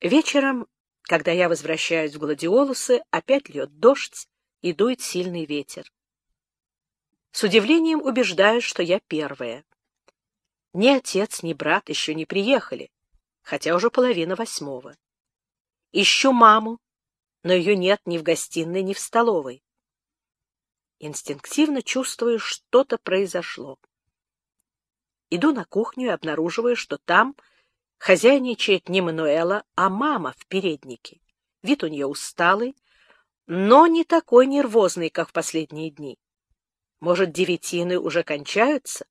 Вечером, когда я возвращаюсь в Гладиолусы, опять льет дождь и дует сильный ветер. С удивлением убеждаюсь, что я первая. Ни отец, ни брат еще не приехали, хотя уже половина восьмого. Ищу маму, но ее нет ни в гостиной, ни в столовой. Инстинктивно чувствую, что-то произошло. Иду на кухню и обнаруживаю, что там хозяйничает не Мануэла, а мама в переднике. Вид у нее усталый, но не такой нервозный, как в последние дни. Может, девятины уже кончаются?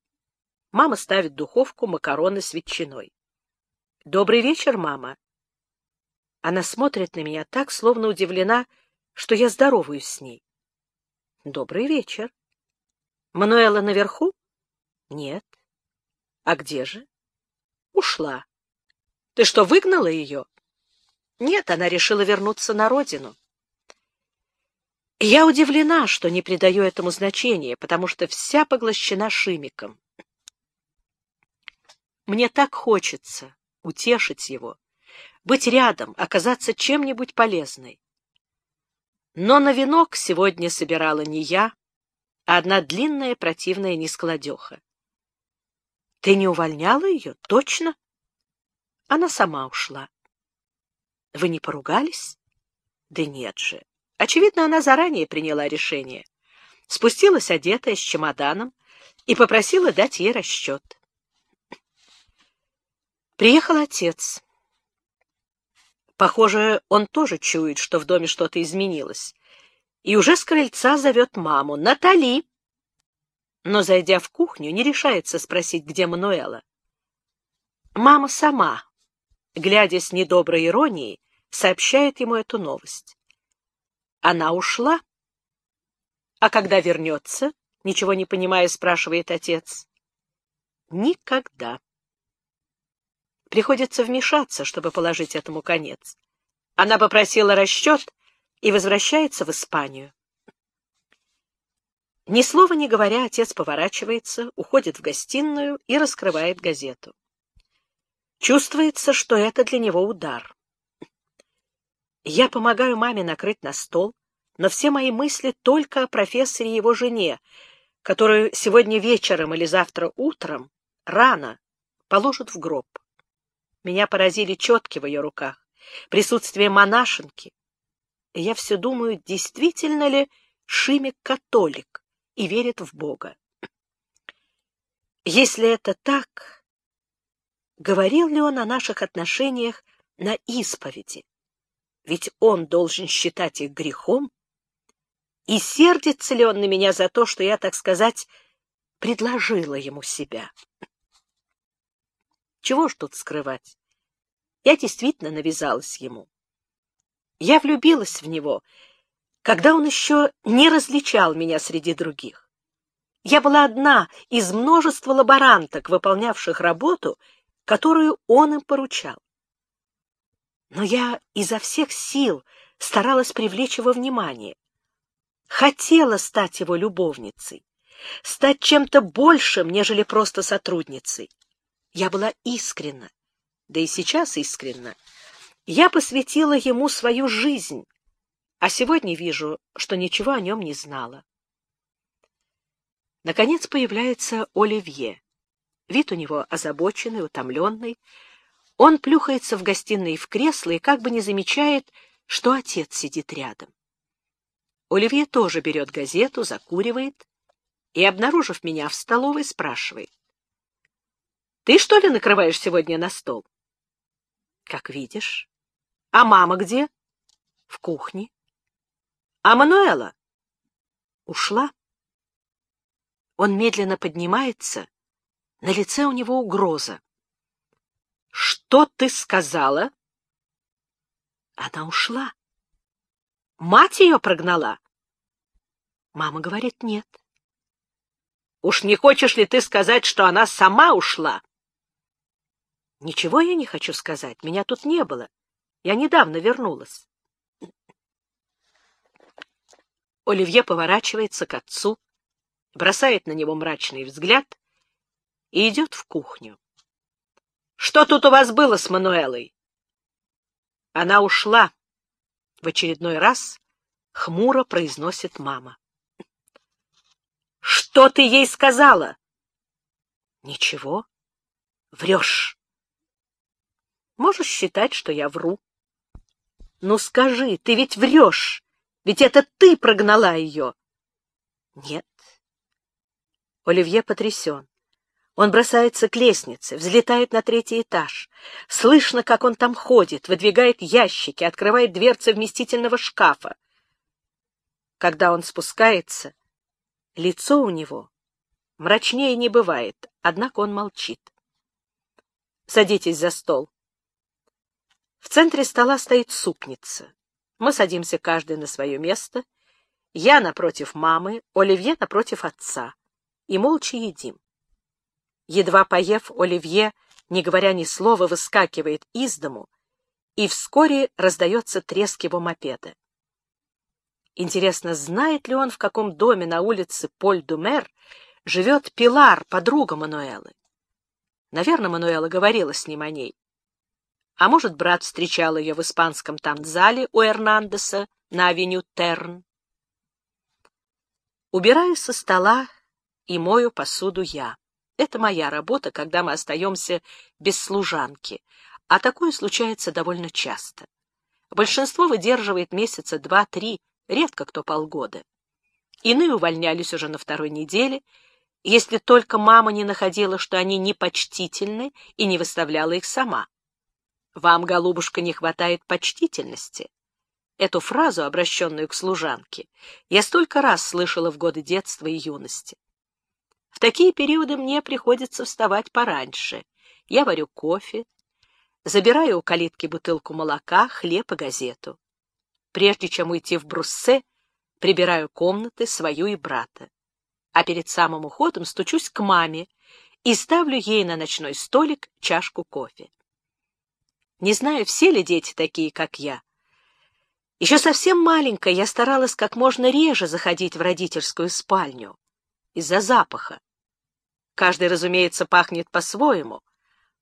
Мама ставит духовку макароны с ветчиной. «Добрый вечер, мама!» Она смотрит на меня так, словно удивлена, что я здороваюсь с ней. «Добрый вечер!» «Мануэла наверху?» «Нет». «А где же?» «Ушла». «Ты что, выгнала ее?» «Нет, она решила вернуться на родину». Я удивлена, что не придаю этому значения, потому что вся поглощена Шимиком. Мне так хочется утешить его, быть рядом, оказаться чем-нибудь полезной. Но на венок сегодня собирала не я, а одна длинная противная нескладеха. — Ты не увольняла ее? Точно? Она сама ушла. — Вы не поругались? — Да нет же. Очевидно, она заранее приняла решение. Спустилась одетая с чемоданом и попросила дать ей расчет. Приехал отец. Похоже, он тоже чует, что в доме что-то изменилось. И уже с крыльца зовет маму. «Натали!» Но, зайдя в кухню, не решается спросить, где Мануэла. Мама сама, глядя с недоброй иронией, сообщает ему эту новость. Она ушла. А когда вернется, ничего не понимая, спрашивает отец. Никогда. Приходится вмешаться, чтобы положить этому конец. Она попросила расчет и возвращается в Испанию. Ни слова не говоря, отец поворачивается, уходит в гостиную и раскрывает газету. Чувствуется, что это для него удар. Я помогаю маме накрыть на стол, но все мои мысли только о профессоре и его жене, которую сегодня вечером или завтра утром рано положат в гроб. Меня поразили четки в ее руках, присутствие монашенки. Я все думаю, действительно ли Шимик католик и верит в Бога. Если это так, говорил ли он о наших отношениях на исповеди? Ведь он должен считать их грехом. И сердится ли он на меня за то, что я, так сказать, предложила ему себя? Чего ж тут скрывать? Я действительно навязалась ему. Я влюбилась в него, когда он еще не различал меня среди других. Я была одна из множества лаборанток, выполнявших работу, которую он им поручал. Но я изо всех сил старалась привлечь его внимание. Хотела стать его любовницей, стать чем-то большим, нежели просто сотрудницей. Я была искренна, да и сейчас искренна. Я посвятила ему свою жизнь, а сегодня вижу, что ничего о нем не знала. Наконец появляется Оливье. Вид у него озабоченный, утомленный. Он плюхается в гостиной в кресло и как бы не замечает, что отец сидит рядом. Оливье тоже берет газету, закуривает и, обнаружив меня в столовой, спрашивает. Ты, что ли, накрываешь сегодня на стол? Как видишь. А мама где? В кухне. А Мануэла? Ушла. Он медленно поднимается. На лице у него угроза. Что ты сказала? Она ушла. Мать ее прогнала? Мама говорит, нет. Уж не хочешь ли ты сказать, что она сама ушла? Ничего я не хочу сказать, меня тут не было. Я недавно вернулась. Оливье поворачивается к отцу, бросает на него мрачный взгляд и идет в кухню. — Что тут у вас было с Мануэлой? Она ушла. В очередной раз хмуро произносит мама. Что ты ей сказала? Ничего. Врешь. Можешь считать, что я вру. Ну скажи, ты ведь врешь. Ведь это ты прогнала ее. Нет. Оливье потрясен. Он бросается к лестнице, взлетает на третий этаж. Слышно, как он там ходит, выдвигает ящики, открывает дверцы вместительного шкафа. Когда он спускается, лицо у него мрачнее не бывает, однако он молчит. Садитесь за стол. В центре стола стоит супница. Мы садимся каждый на свое место. Я напротив мамы, Оливье напротив отца. И молча едим. Едва поев, Оливье, не говоря ни слова, выскакивает из дому, и вскоре раздается треск его мопеда. Интересно, знает ли он, в каком доме на улице Поль-Думер живет Пилар, подруга Мануэлы? Наверное, Мануэла говорила с ним о ней. А может, брат встречал ее в испанском танцзале у Эрнандеса на авеню Терн? Убираю со стола и мою посуду я. Это моя работа, когда мы остаемся без служанки, а такое случается довольно часто. Большинство выдерживает месяца два-три, редко кто полгода. Иные увольнялись уже на второй неделе, если только мама не находила, что они непочтительны и не выставляла их сама. «Вам, голубушка, не хватает почтительности». Эту фразу, обращенную к служанке, я столько раз слышала в годы детства и юности. В такие периоды мне приходится вставать пораньше. Я варю кофе, забираю у калитки бутылку молока, хлеб и газету. Прежде чем уйти в Бруссе, прибираю комнаты свою и брата. А перед самым уходом стучусь к маме и ставлю ей на ночной столик чашку кофе. Не знаю, все ли дети такие, как я. Еще совсем маленькая я старалась как можно реже заходить в родительскую спальню из-за запаха. Каждый, разумеется, пахнет по-своему,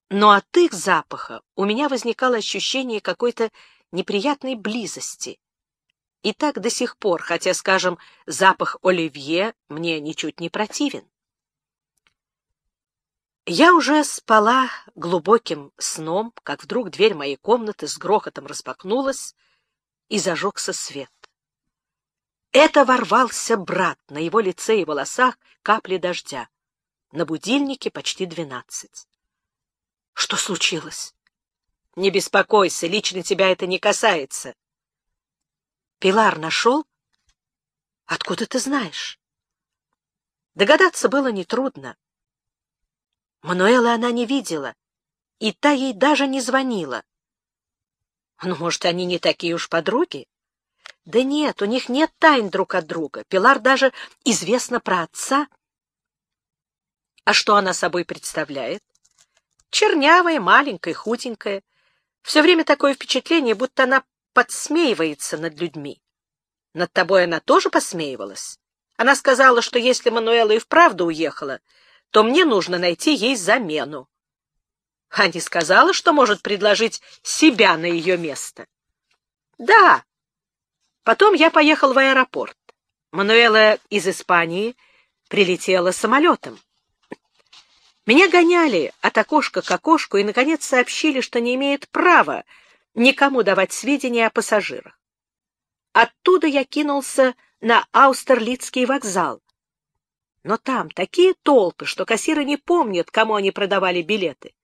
но от их запаха у меня возникало ощущение какой-то неприятной близости. И так до сих пор, хотя, скажем, запах оливье мне ничуть не противен. Я уже спала глубоким сном, как вдруг дверь моей комнаты с грохотом распахнулась, и зажегся свет. Это ворвался брат, на его лице и волосах капли дождя. На будильнике почти двенадцать. Что случилось? Не беспокойся, лично тебя это не касается. Пилар нашел? Откуда ты знаешь? Догадаться было нетрудно. Мануэла она не видела, и та ей даже не звонила. Ну, может, они не такие уж подруги? Да нет, у них нет тайн друг от друга. Пилар даже известно про отца — а что она собой представляет? Чернявая, маленькая, худенькая. Все время такое впечатление, будто она подсмеивается над людьми. Над тобой она тоже посмеивалась. Она сказала, что если Мануэла и вправду уехала, то мне нужно найти ей замену. А не сказала, что может предложить себя на ее место. Да. Потом я поехал в аэропорт. Мануэла из Испании прилетела самолетом. Меня гоняли от окошка к окошку и, наконец, сообщили, что не имеют права никому давать сведения о пассажирах. Оттуда я кинулся на Аустерлицкий вокзал. Но там такие толпы, что кассиры не помнят, кому они продавали билеты.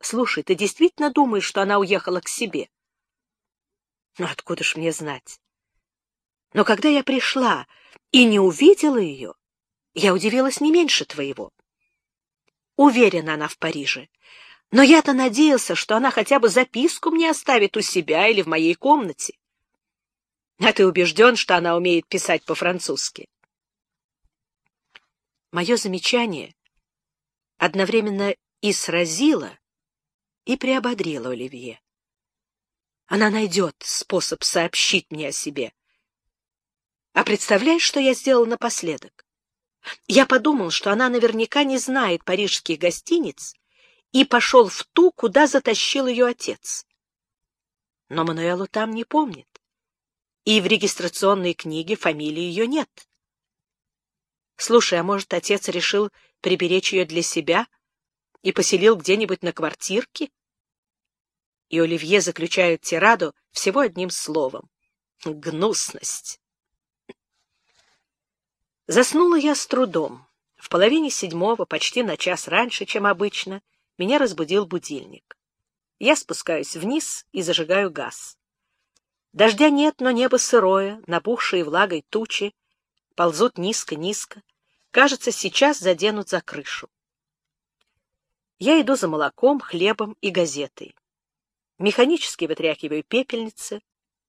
Слушай, ты действительно думаешь, что она уехала к себе? Ну, откуда ж мне знать? Но когда я пришла и не увидела ее, я удивилась не меньше твоего. Уверена она в Париже. Но я-то надеялся, что она хотя бы записку мне оставит у себя или в моей комнате. А ты убежден, что она умеет писать по-французски? Мое замечание одновременно и сразило, и приободрило Оливье. Она найдет способ сообщить мне о себе. А представляешь, что я сделал напоследок? Я подумал, что она наверняка не знает парижских гостиниц, и пошел в ту, куда затащил ее отец. Но Мануэлу там не помнит. И в регистрационной книге фамилии ее нет. Слушай, а может, отец решил приберечь ее для себя и поселил где-нибудь на квартирке? И Оливье заключает тираду всего одним словом. Гнусность. Заснула я с трудом. В половине седьмого, почти на час раньше, чем обычно, меня разбудил будильник. Я спускаюсь вниз и зажигаю газ. Дождя нет, но небо сырое, напухшие влагой тучи, ползут низко-низко. Кажется, сейчас заденут за крышу. Я иду за молоком, хлебом и газетой. Механически вытряхиваю пепельницы.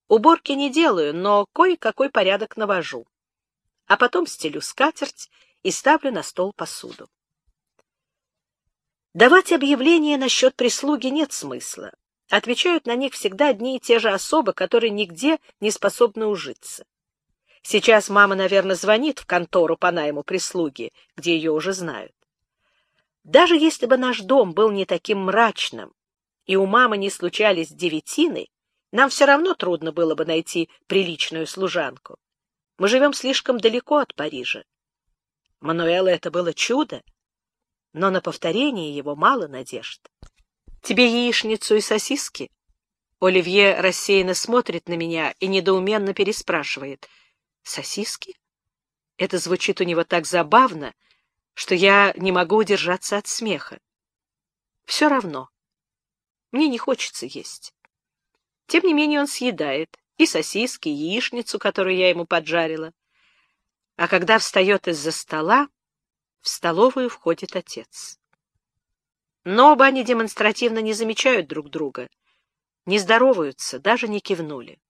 Уборки не делаю, но кое-какой порядок навожу. А потом стелю скатерть и ставлю на стол посуду. Давать объявления насчет прислуги нет смысла. Отвечают на них всегда одни и те же особы, которые нигде не способны ужиться. Сейчас мама, наверное, звонит в контору по найму прислуги, где ее уже знают. Даже если бы наш дом был не таким мрачным, и у мамы не случались девятины, нам все равно трудно было бы найти приличную служанку. Мы живем слишком далеко от Парижа. Мануэла это было чудо, но на повторение его мало надежд. Тебе яичницу и сосиски? Оливье рассеянно смотрит на меня и недоуменно переспрашивает. Сосиски? Это звучит у него так забавно, что я не могу удержаться от смеха. Все равно. Мне не хочется есть. Тем не менее он съедает и сосиски, и яичницу, которую я ему поджарила. А когда встает из-за стола, в столовую входит отец. Но оба они демонстративно не замечают друг друга, не здороваются, даже не кивнули.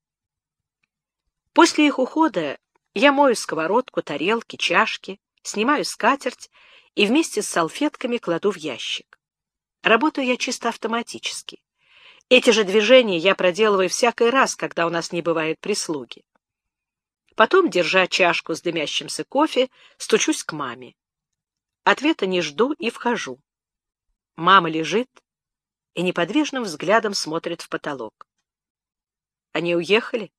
После их ухода я мою сковородку, тарелки, чашки, снимаю скатерть и вместе с салфетками кладу в ящик. Работаю я чисто автоматически. Эти же движения я проделываю всякий раз, когда у нас не бывает прислуги. Потом, держа чашку с дымящимся кофе, стучусь к маме. Ответа не жду и вхожу. Мама лежит и неподвижным взглядом смотрит в потолок. Они уехали?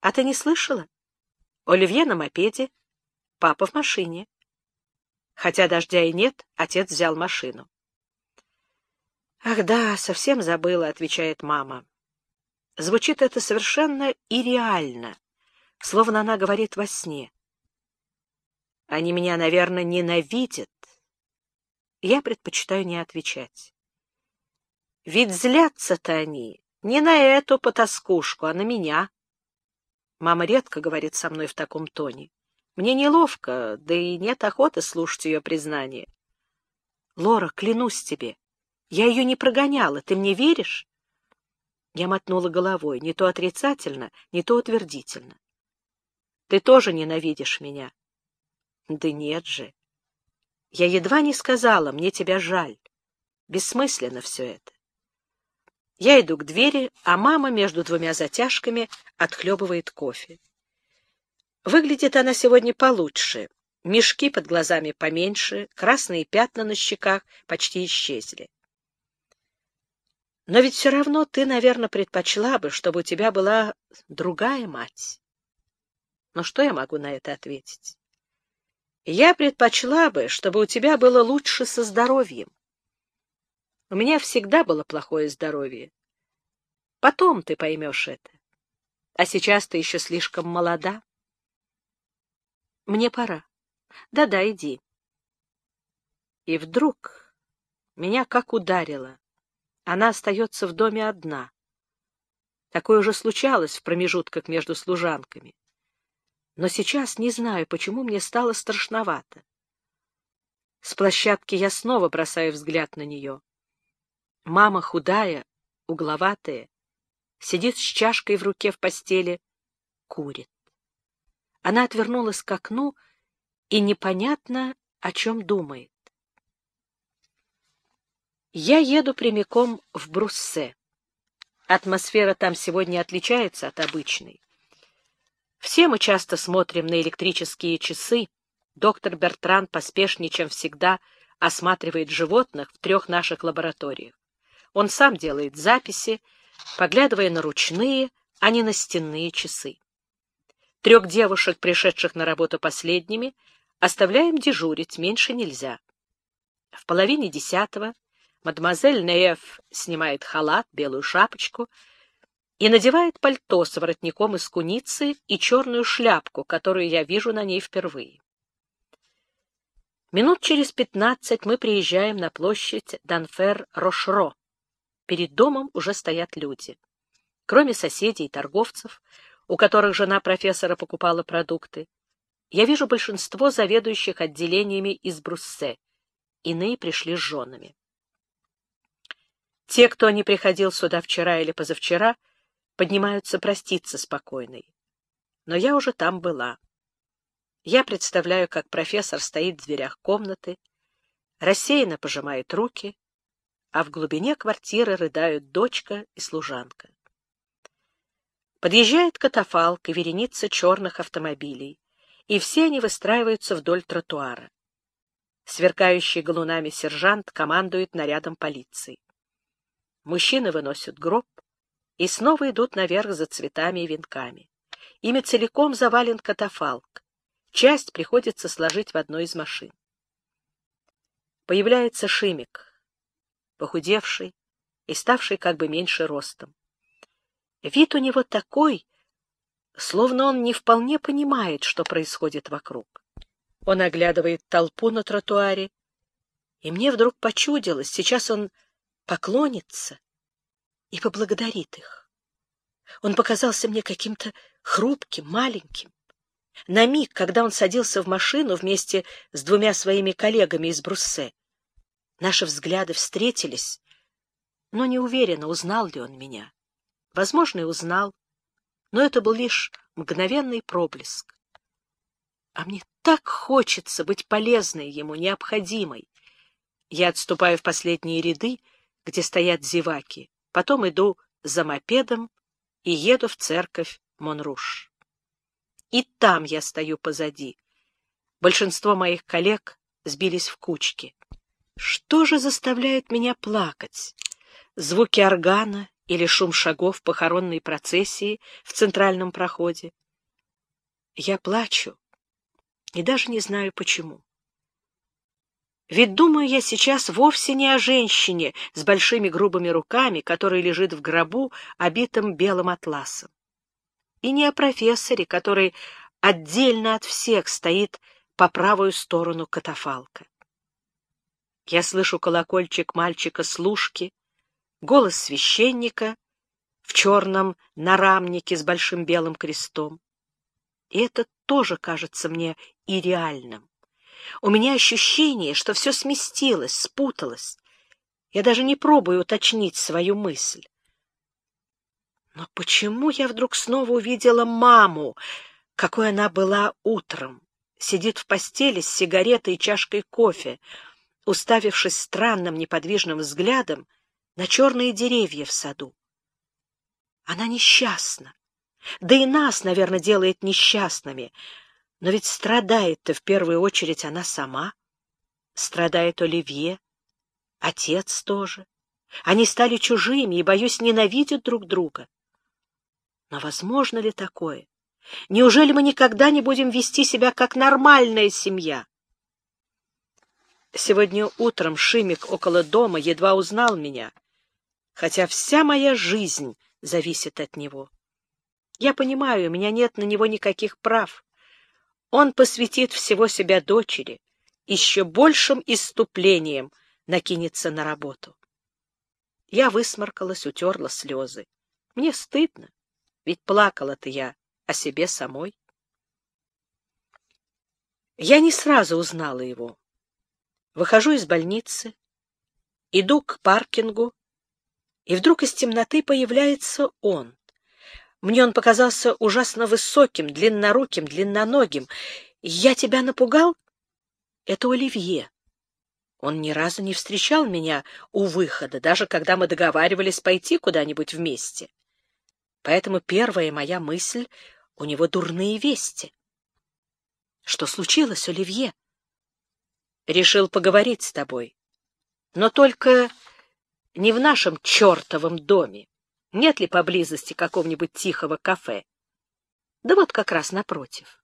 А ты не слышала? Оливье на мопеде, папа в машине. Хотя дождя и нет, отец взял машину. «Ах да, совсем забыла», — отвечает мама. Звучит это совершенно ирреально, словно она говорит во сне. Они меня, наверное, ненавидят. Я предпочитаю не отвечать. Ведь злятся-то они не на эту потаскушку, а на меня. Мама редко говорит со мной в таком тоне. Мне неловко, да и нет охоты слушать ее признание. Лора, клянусь тебе, я ее не прогоняла, ты мне веришь? Я мотнула головой, не то отрицательно, не то утвердительно. Ты тоже ненавидишь меня. Да нет же. Я едва не сказала, мне тебя жаль. Бессмысленно все это. Я иду к двери, а мама между двумя затяжками отхлебывает кофе. Выглядит она сегодня получше. Мешки под глазами поменьше, красные пятна на щеках почти исчезли. Но ведь все равно ты, наверное, предпочла бы, чтобы у тебя была другая мать. Но что я могу на это ответить? Я предпочла бы, чтобы у тебя было лучше со здоровьем. У меня всегда было плохое здоровье. Потом ты поймешь это. А сейчас ты еще слишком молода. Мне пора. Да-да, иди. И вдруг меня как ударило. Она остается в доме одна. Такое уже случалось в промежутках между служанками. Но сейчас не знаю, почему мне стало страшновато. С площадки я снова бросаю взгляд на нее. Мама худая, угловатая, сидит с чашкой в руке в постели, курит. Она отвернулась к окну и непонятно о чем думает. Я еду прямиком в Бруссе. Атмосфера там сегодня отличается от обычной. Все мы часто смотрим на электрические часы. Доктор Бертран поспешнее, чем всегда, осматривает животных в трех наших лабораториях. Он сам делает записи, поглядывая на ручные, а не на стенные часы. Трех девушек, пришедших на работу последними, оставляем дежурить, меньше нельзя. В половине десятого мадемуазель Неев снимает халат, белую шапочку и надевает пальто с воротником из куницы и черную шляпку, которую я вижу на ней впервые. Минут через пятнадцать мы приезжаем на площадь Данфер-Рошро. Перед домом уже стоят люди. Кроме соседей и торговцев, у которых жена профессора покупала продукты, я вижу большинство заведующих отделениями из Бруссе. Иные пришли с женами. Те, кто не приходил сюда вчера или позавчера, поднимаются проститься спокойной. Но я уже там была. Я представляю, как профессор стоит в дверях комнаты, рассеянно пожимает руки, а в глубине квартиры рыдают дочка и служанка. Подъезжает катафалк и вереница черных автомобилей, и все они выстраиваются вдоль тротуара. Сверкающий галунами сержант командует нарядом полиции. Мужчины выносят гроб и снова идут наверх за цветами и венками. Ими целиком завален катафалк. Часть приходится сложить в одной из машин. Появляется Шимик, похудевший и ставший как бы меньше ростом. Вид у него такой, словно он не вполне понимает, что происходит вокруг. Он оглядывает толпу на тротуаре, и мне вдруг почудилось, сейчас он поклонится и поблагодарит их. Он показался мне каким-то хрупким, маленьким. На миг, когда он садился в машину вместе с двумя своими коллегами из Бруссе, наши взгляды встретились, но не уверена, узнал ли он меня. Возможно, и узнал, но это был лишь мгновенный проблеск. А мне так хочется быть полезной ему, необходимой. Я отступаю в последние ряды, где стоят зеваки, потом иду за мопедом и еду в церковь Монруш. И там я стою позади. Большинство моих коллег сбились в кучки. Что же заставляет меня плакать? Звуки органа или шум шагов похоронной процессии в центральном проходе? Я плачу и даже не знаю почему. Ведь думаю я сейчас вовсе не о женщине с большими грубыми руками, которая лежит в гробу, обитым белым атласом. И не о профессоре, который отдельно от всех стоит по правую сторону катафалка. Я слышу колокольчик мальчика-служки, голос священника в черном нарамнике с большим белым крестом. И это тоже кажется мне и реальным. У меня ощущение, что все сместилось, спуталось. Я даже не пробую уточнить свою мысль. Но почему я вдруг снова увидела маму, какой она была утром? Сидит в постели с сигаретой и чашкой кофе, уставившись странным неподвижным взглядом на черные деревья в саду. Она несчастна. Да и нас, наверное, делает несчастными. Но ведь страдает-то в первую очередь она сама. Страдает Оливье, отец тоже. Они стали чужими и, боюсь, ненавидят друг друга. Но возможно ли такое? Неужели мы никогда не будем вести себя как нормальная семья? Сегодня утром Шимик около дома едва узнал меня, хотя вся моя жизнь зависит от него. Я понимаю, у меня нет на него никаких прав. Он посвятит всего себя дочери, еще большим иступлением накинется на работу. Я высморкалась, утерла слезы. Мне стыдно, ведь плакала-то я о себе самой. Я не сразу узнала его. Выхожу из больницы, иду к паркингу, и вдруг из темноты появляется он. Мне он показался ужасно высоким, длинноруким, длинноногим. Я тебя напугал? Это Оливье. Он ни разу не встречал меня у выхода, даже когда мы договаривались пойти куда-нибудь вместе. Поэтому первая моя мысль — у него дурные вести. Что случилось, Оливье? Решил поговорить с тобой, но только не в нашем чертовом доме. Нет ли поблизости какого-нибудь тихого кафе? Да вот как раз напротив.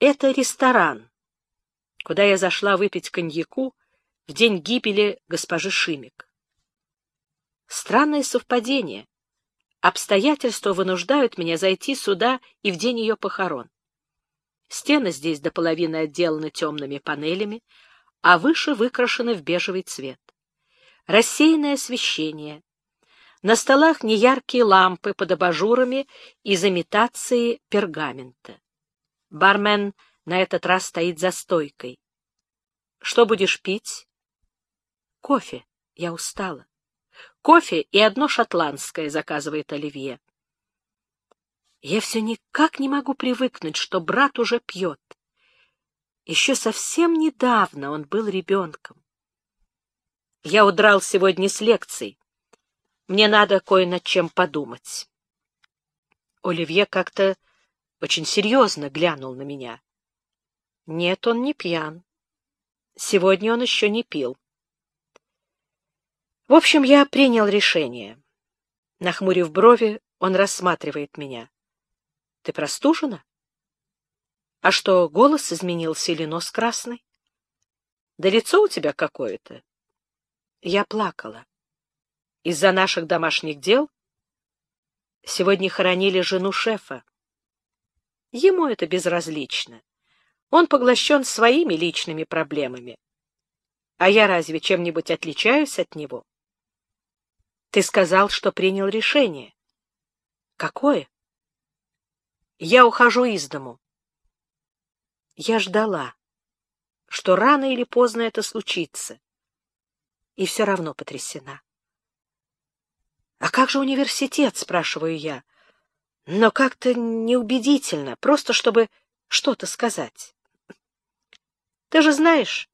Это ресторан, куда я зашла выпить коньяку в день гибели госпожи Шимик. Странное совпадение. Обстоятельства вынуждают меня зайти сюда и в день ее похорон. Стены здесь до половины отделаны темными панелями, а выше выкрашены в бежевый цвет. Рассеянное освещение. На столах неяркие лампы под абажурами из имитации пергамента. Бармен на этот раз стоит за стойкой. Что будешь пить? Кофе. Я устала. Кофе и одно шотландское, заказывает Оливье. Я все никак не могу привыкнуть, что брат уже пьет. Еще совсем недавно он был ребенком. Я удрал сегодня с лекций. Мне надо кое над чем подумать. Оливье как-то очень серьезно глянул на меня. Нет, он не пьян. Сегодня он еще не пил. В общем, я принял решение. Нахмурив брови, он рассматривает меня. — Ты простужена? — А что, голос изменился или нос красный? — Да лицо у тебя какое-то. Я плакала. Из-за наших домашних дел сегодня хоронили жену шефа. Ему это безразлично. Он поглощен своими личными проблемами. А я разве чем-нибудь отличаюсь от него? Ты сказал, что принял решение. Какое? Я ухожу из дому. Я ждала, что рано или поздно это случится, и все равно потрясена. — А как же университет? — спрашиваю я. Но как-то неубедительно, просто чтобы что-то сказать. — Ты же знаешь,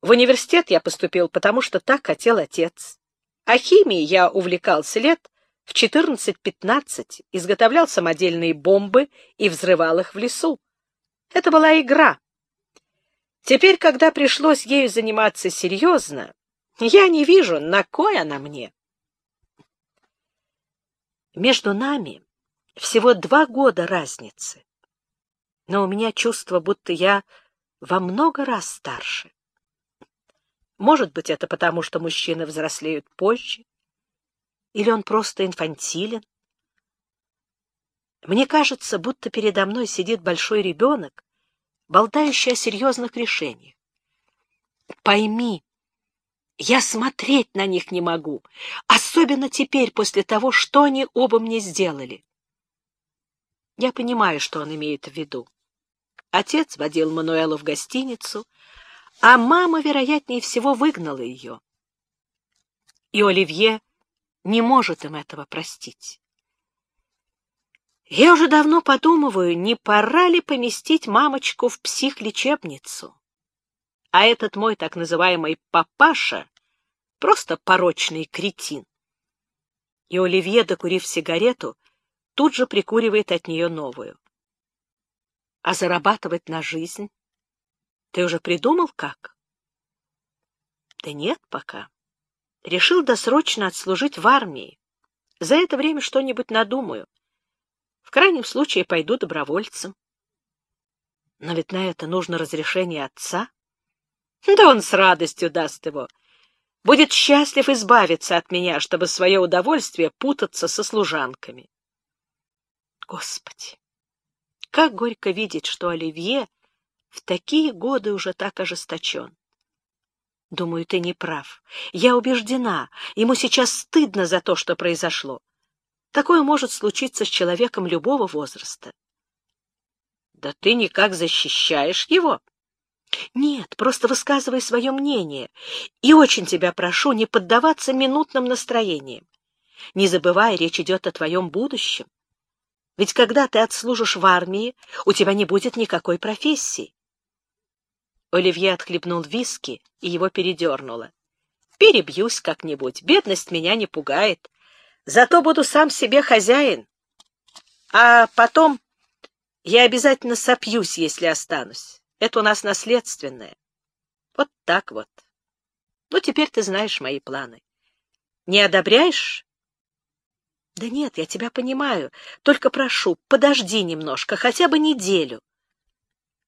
в университет я поступил, потому что так хотел отец. А химией я увлекался лет в 14-15 изготовлял самодельные бомбы и взрывал их в лесу. Это была игра. Теперь, когда пришлось ею заниматься серьезно, я не вижу, на кой она мне. Между нами всего два года разницы, но у меня чувство, будто я во много раз старше. Может быть, это потому, что мужчины взрослеют позже, или он просто инфантилен? Мне кажется, будто передо мной сидит большой ребенок, болтающий о серьезных решениях. Пойми, я смотреть на них не могу, особенно теперь, после того, что они оба мне сделали. Я понимаю, что он имеет в виду. Отец водил Мануэлу в гостиницу, а мама, вероятнее всего, выгнала ее. И Оливье не может им этого простить. Я уже давно подумываю, не пора ли поместить мамочку в психлечебницу. А этот мой так называемый папаша — просто порочный кретин. И Оливье, докурив сигарету, тут же прикуривает от нее новую. А зарабатывать на жизнь? Ты уже придумал, как? Да нет пока решил досрочно отслужить в армии. За это время что-нибудь надумаю. В крайнем случае пойду добровольцем. Но ведь на это нужно разрешение отца. Да он с радостью даст его. Будет счастлив избавиться от меня, чтобы свое удовольствие путаться со служанками. Господи, как горько видеть, что Оливье в такие годы уже так ожесточен. Думаю, ты не прав. Я убеждена, ему сейчас стыдно за то, что произошло. Такое может случиться с человеком любого возраста. Да ты никак защищаешь его. Нет, просто высказывай свое мнение. И очень тебя прошу не поддаваться минутным настроениям. Не забывай, речь идет о твоем будущем. Ведь когда ты отслужишь в армии, у тебя не будет никакой профессии. Оливье отхлебнул виски, и его передернуло. «Перебьюсь как-нибудь, бедность меня не пугает. Зато буду сам себе хозяин. А потом я обязательно сопьюсь, если останусь. Это у нас наследственное. Вот так вот. Ну, теперь ты знаешь мои планы. Не одобряешь Да нет, я тебя понимаю. Только прошу, подожди немножко, хотя бы неделю.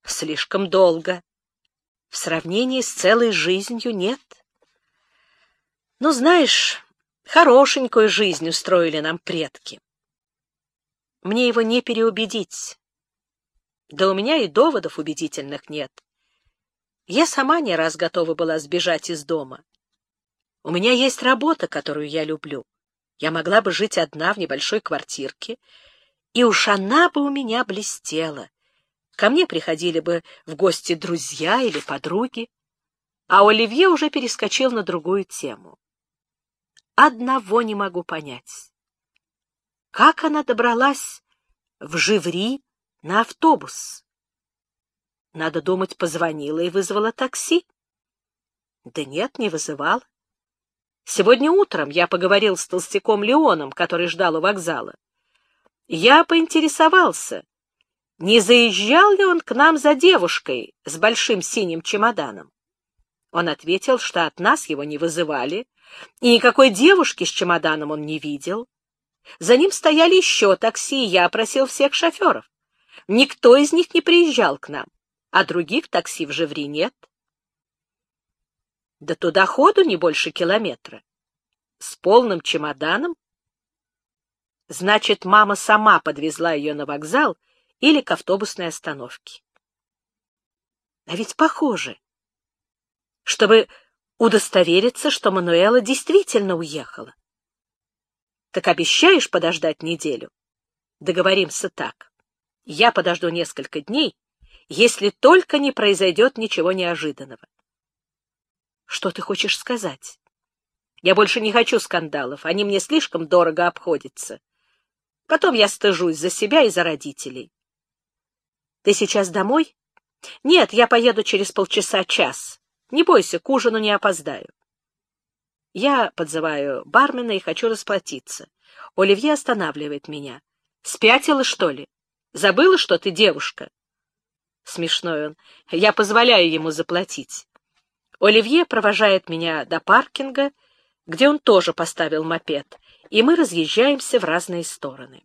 Слишком долго. В сравнении с целой жизнью нет. Ну, знаешь, хорошенькую жизнь устроили нам предки. Мне его не переубедить. Да у меня и доводов убедительных нет. Я сама не раз готова была сбежать из дома. У меня есть работа, которую я люблю. Я могла бы жить одна в небольшой квартирке, и уж она бы у меня блестела. Ко мне приходили бы в гости друзья или подруги, а Оливье уже перескочил на другую тему. Одного не могу понять. Как она добралась в Живри на автобус. Надо думать, позвонила и вызвала такси. Да нет, не вызывала. Сегодня утром я поговорил с толстяком Леоном, который ждал у вокзала. Я поинтересовался, не заезжал ли он к нам за девушкой с большим синим чемоданом. Он ответил, что от нас его не вызывали, и никакой девушки с чемоданом он не видел. За ним стояли еще такси, я опросил всех шоферов. Никто из них не приезжал к нам, а других такси в Живри нет. Да туда ходу не больше километра. С полным чемоданом? Значит, мама сама подвезла ее на вокзал или к автобусной остановке. А ведь похоже. Чтобы удостовериться, что Мануэла действительно уехала. Так обещаешь подождать неделю? Договоримся так. Я подожду несколько дней, если только не произойдет ничего неожиданного. Что ты хочешь сказать? Я больше не хочу скандалов, они мне слишком дорого обходятся. Потом я стыжусь за себя и за родителей. Ты сейчас домой? Нет, я поеду через полчаса-час. Не бойся, к ужину не опоздаю. Я подзываю бармена и хочу расплатиться. Оливье останавливает меня. Спятила, что ли? Забыла, что ты девушка? Смешной он. Я позволяю ему заплатить. Оливье провожает меня до паркинга, где он тоже поставил мопед, и мы разъезжаемся в разные стороны.